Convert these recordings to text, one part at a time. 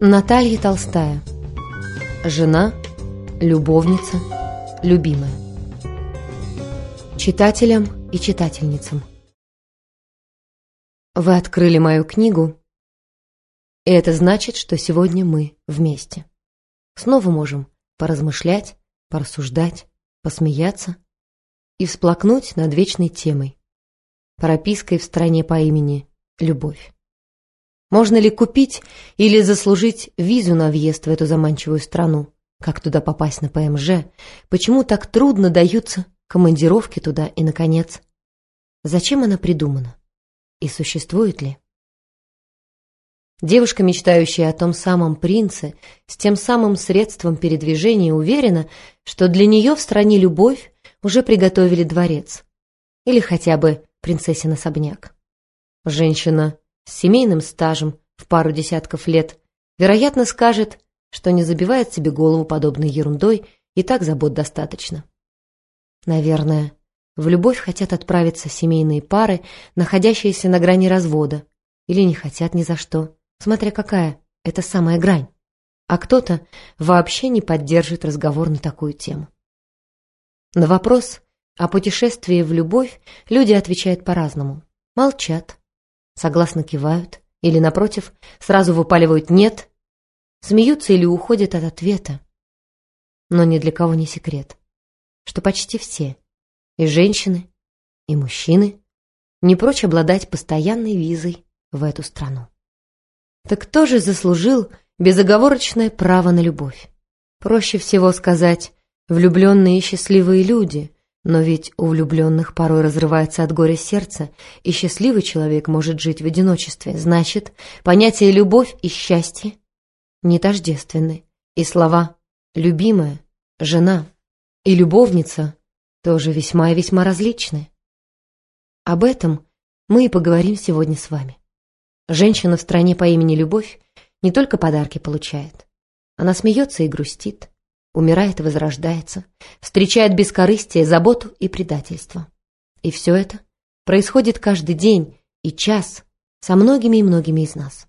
Наталья Толстая. Жена, любовница, любимая. Читателям и читательницам. Вы открыли мою книгу, и это значит, что сегодня мы вместе. Снова можем поразмышлять, порассуждать, посмеяться и всплакнуть над вечной темой, пропиской в стране по имени Любовь. Можно ли купить или заслужить визу на въезд в эту заманчивую страну? Как туда попасть на ПМЖ? Почему так трудно даются командировки туда и, наконец, зачем она придумана? И существует ли? Девушка, мечтающая о том самом принце, с тем самым средством передвижения, уверена, что для нее в стране любовь уже приготовили дворец. Или хотя бы принцессин особняк. Женщина с семейным стажем в пару десятков лет, вероятно, скажет, что не забивает себе голову подобной ерундой, и так забот достаточно. Наверное, в любовь хотят отправиться семейные пары, находящиеся на грани развода, или не хотят ни за что, смотря какая это самая грань. А кто-то вообще не поддержит разговор на такую тему. На вопрос о путешествии в любовь люди отвечают по-разному. Молчат, согласно кивают или, напротив, сразу выпаливают «нет», смеются или уходят от ответа. Но ни для кого не секрет, что почти все, и женщины, и мужчины, не прочь обладать постоянной визой в эту страну. Так кто же заслужил безоговорочное право на любовь? Проще всего сказать «влюбленные и счастливые люди», но ведь у влюбленных порой разрывается от горя сердце, и счастливый человек может жить в одиночестве. Значит, понятия «любовь» и «счастье» не тождественны, и слова «любимая», «жена» и «любовница» тоже весьма и весьма различны. Об этом мы и поговорим сегодня с вами. Женщина в стране по имени Любовь не только подарки получает. Она смеется и грустит, умирает и возрождается, встречает бескорыстие, заботу и предательство. И все это происходит каждый день и час со многими и многими из нас.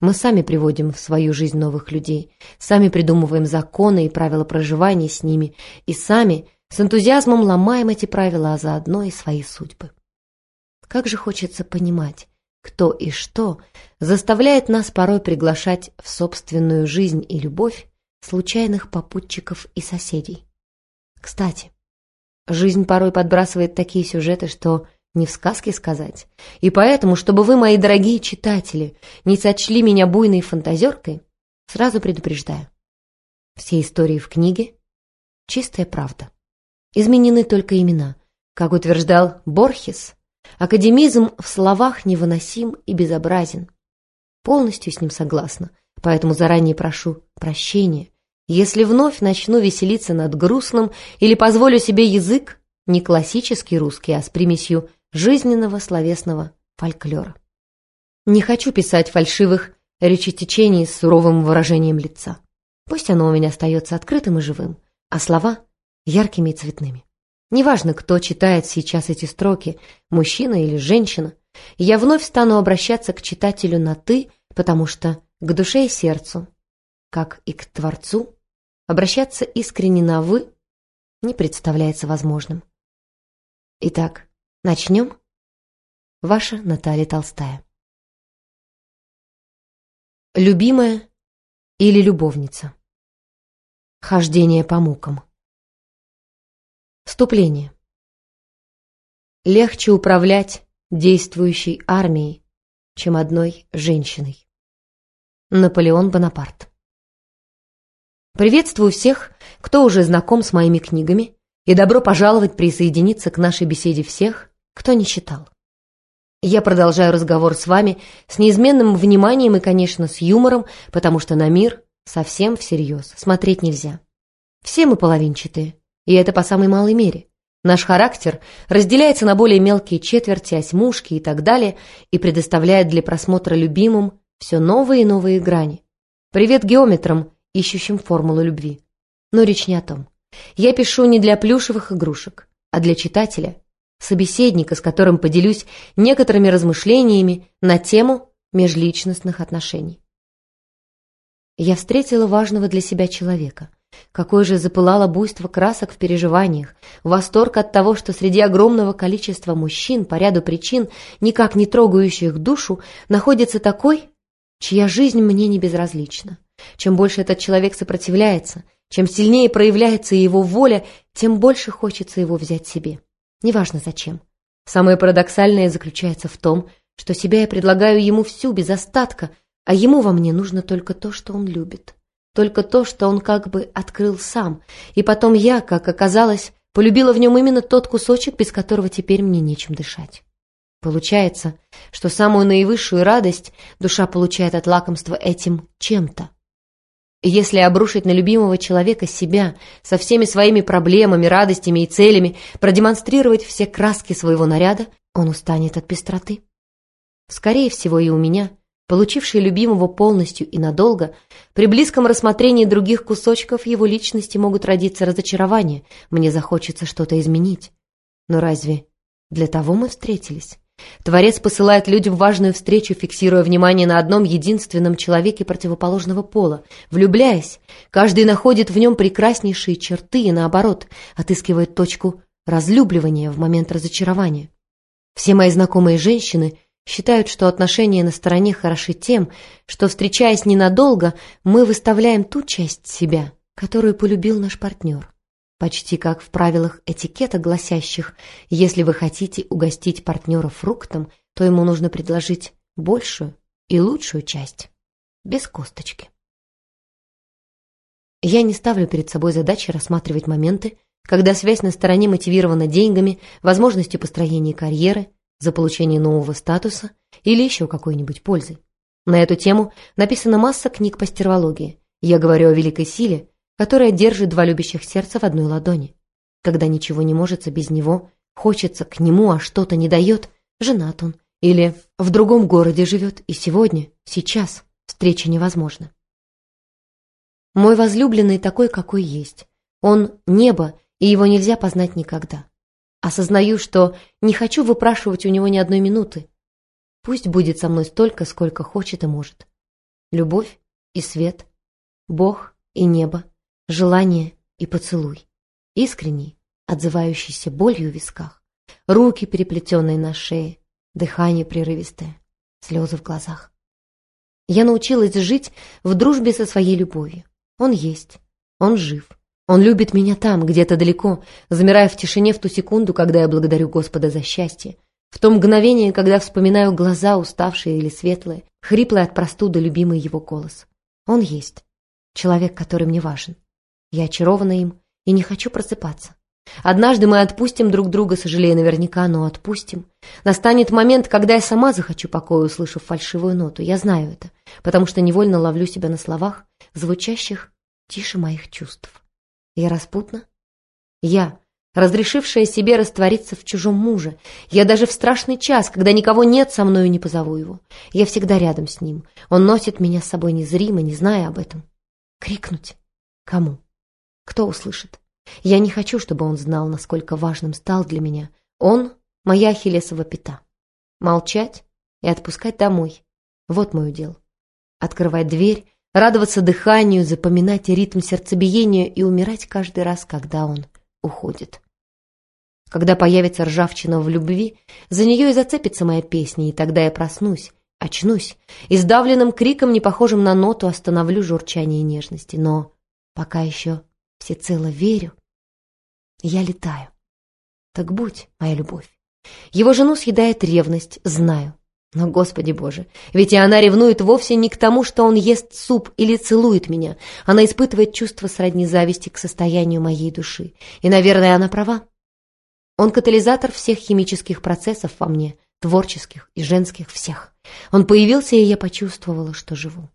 Мы сами приводим в свою жизнь новых людей, сами придумываем законы и правила проживания с ними, и сами с энтузиазмом ломаем эти правила, а заодно и свои судьбы. Как же хочется понимать, кто и что заставляет нас порой приглашать в собственную жизнь и любовь случайных попутчиков и соседей. Кстати, жизнь порой подбрасывает такие сюжеты, что не в сказке сказать. И поэтому, чтобы вы, мои дорогие читатели, не сочли меня буйной фантазеркой, сразу предупреждаю. Все истории в книге — чистая правда. Изменены только имена. Как утверждал Борхес, академизм в словах невыносим и безобразен. Полностью с ним согласна, поэтому заранее прошу прощения, если вновь начну веселиться над грустным или позволю себе язык не классический русский, а с примесью жизненного словесного фольклора. Не хочу писать фальшивых речетечений с суровым выражением лица. Пусть оно у меня остается открытым и живым, а слова — яркими и цветными. Неважно, кто читает сейчас эти строки, мужчина или женщина, я вновь стану обращаться к читателю на «ты», потому что к душе и сердцу, как и к Творцу, обращаться искренне на «вы» не представляется возможным. Итак, начнем? Ваша Наталья Толстая. Любимая или любовница? Хождение по мукам. Вступление. Легче управлять действующей армией, чем одной женщиной. Наполеон Бонапарт. Приветствую всех, кто уже знаком с моими книгами, и добро пожаловать присоединиться к нашей беседе всех, кто не читал. Я продолжаю разговор с вами с неизменным вниманием и, конечно, с юмором, потому что на мир совсем всерьез смотреть нельзя. Все мы половинчатые, и это по самой малой мере. Наш характер разделяется на более мелкие четверти, осьмушки и так далее, и предоставляет для просмотра любимым все новые и новые грани. Привет геометрам ищущим формулу любви. Но речь не о том. Я пишу не для плюшевых игрушек, а для читателя, собеседника, с которым поделюсь некоторыми размышлениями на тему межличностных отношений. Я встретила важного для себя человека. Какое же запылало буйство красок в переживаниях, восторг от того, что среди огромного количества мужчин по ряду причин, никак не трогающих душу, находится такой, чья жизнь мне не безразлична. Чем больше этот человек сопротивляется, чем сильнее проявляется его воля, тем больше хочется его взять себе. Неважно зачем. Самое парадоксальное заключается в том, что себя я предлагаю ему всю, без остатка, а ему во мне нужно только то, что он любит. Только то, что он как бы открыл сам. И потом я, как оказалось, полюбила в нем именно тот кусочек, без которого теперь мне нечем дышать. Получается, что самую наивысшую радость душа получает от лакомства этим чем-то. Если обрушить на любимого человека себя со всеми своими проблемами, радостями и целями, продемонстрировать все краски своего наряда, он устанет от пестроты. Скорее всего, и у меня, получившей любимого полностью и надолго, при близком рассмотрении других кусочков его личности могут родиться разочарования, мне захочется что-то изменить. Но разве для того мы встретились? Творец посылает людям важную встречу, фиксируя внимание на одном единственном человеке противоположного пола. Влюбляясь, каждый находит в нем прекраснейшие черты и, наоборот, отыскивает точку разлюбливания в момент разочарования. Все мои знакомые женщины считают, что отношения на стороне хороши тем, что, встречаясь ненадолго, мы выставляем ту часть себя, которую полюбил наш партнер. Почти как в правилах этикета, гласящих, если вы хотите угостить партнера фруктом, то ему нужно предложить большую и лучшую часть, без косточки. Я не ставлю перед собой задачи рассматривать моменты, когда связь на стороне мотивирована деньгами, возможностью построения карьеры, за получение нового статуса или еще какой-нибудь пользой. На эту тему написана масса книг по стервологии. Я говорю о великой силе, которая держит два любящих сердца в одной ладони. Когда ничего не может без него, хочется к нему, а что-то не дает, женат он. Или в другом городе живет, и сегодня, сейчас, встреча невозможна. Мой возлюбленный такой, какой есть. Он — небо, и его нельзя познать никогда. Осознаю, что не хочу выпрашивать у него ни одной минуты. Пусть будет со мной столько, сколько хочет и может. Любовь и свет, Бог и небо, желание и поцелуй. Искренний, отзывающийся болью в висках, руки, переплетенные на шее, дыхание прерывистое, слезы в глазах. Я научилась жить в дружбе со своей любовью. Он есть, он жив. Он любит меня там, где-то далеко, замирая в тишине в ту секунду, когда я благодарю Господа за счастье, в то мгновение, когда вспоминаю глаза, уставшие или светлые, хриплый от простуды любимый его голос. Он есть. Человек, который мне важен. Я очарована им и не хочу просыпаться. Однажды мы отпустим друг друга, сожалея наверняка, но отпустим. Настанет момент, когда я сама захочу покоя, услышав фальшивую ноту. Я знаю это, потому что невольно ловлю себя на словах, звучащих тише моих чувств. Я распутна? Я, разрешившая себе раствориться в чужом муже. Я даже в страшный час, когда никого нет со мною, не позову его. Я всегда рядом с ним. Он носит меня с собой незримо, не зная об этом. Крикнуть? Кому? Кто услышит? Я не хочу, чтобы он знал, насколько важным стал для меня. Он — моя ахиллесова пята. Молчать и отпускать домой. Вот мой удел. Открывать дверь, радоваться дыханию, запоминать ритм сердцебиения и умирать каждый раз, когда он уходит. Когда появится ржавчина в любви, за нее и зацепится моя песня, и тогда я проснусь, очнусь, и сдавленным криком, не похожим на ноту, остановлю журчание нежности. Но пока еще всецело верю, я летаю. Так будь, моя любовь. Его жену съедает ревность, знаю. Но, Господи Боже, ведь и она ревнует вовсе не к тому, что он ест суп или целует меня. Она испытывает чувство сродни зависти к состоянию моей души. И, наверное, она права. Он катализатор всех химических процессов во мне, творческих и женских всех. Он появился, и я почувствовала, что живу.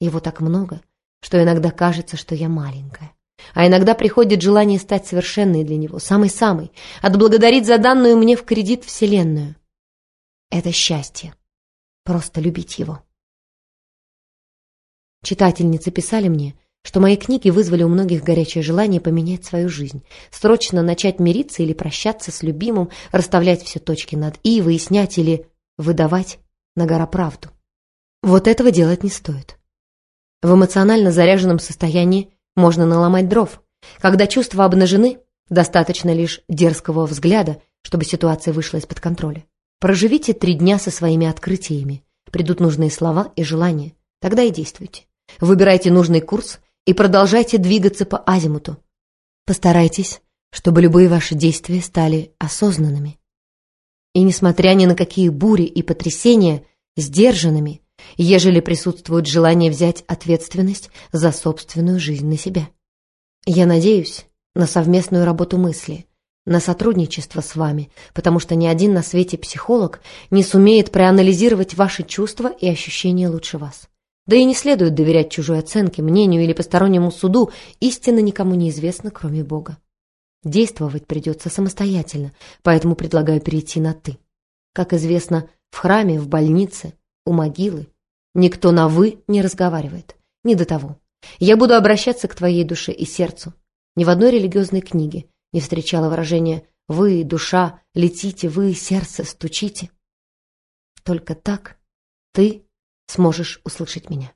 Его так много, что иногда кажется, что я маленькая. А иногда приходит желание стать совершенной для него, самой-самой, отблагодарить за данную мне в кредит Вселенную. Это счастье. Просто любить его. Читательницы писали мне, что мои книги вызвали у многих горячее желание поменять свою жизнь, срочно начать мириться или прощаться с любимым, расставлять все точки над «и», выяснять или выдавать на гора правду. Вот этого делать не стоит. В эмоционально заряженном состоянии можно наломать дров. Когда чувства обнажены, достаточно лишь дерзкого взгляда, чтобы ситуация вышла из-под контроля. Проживите три дня со своими открытиями. Придут нужные слова и желания. Тогда и действуйте. Выбирайте нужный курс и продолжайте двигаться по азимуту. Постарайтесь, чтобы любые ваши действия стали осознанными. И несмотря ни на какие бури и потрясения, сдержанными, ежели присутствует желание взять ответственность за собственную жизнь на себя. Я надеюсь на совместную работу мысли, на сотрудничество с вами, потому что ни один на свете психолог не сумеет проанализировать ваши чувства и ощущения лучше вас. Да и не следует доверять чужой оценке, мнению или постороннему суду, истина никому не известна, кроме Бога. Действовать придется самостоятельно, поэтому предлагаю перейти на «ты». Как известно, в храме, в больнице, у могилы никто на «вы» не разговаривает. Не до того. Я буду обращаться к твоей душе и сердцу. Ни в одной религиозной книге не встречала выражения «вы, душа, летите, вы, сердце, стучите». Только так ты сможешь услышать меня.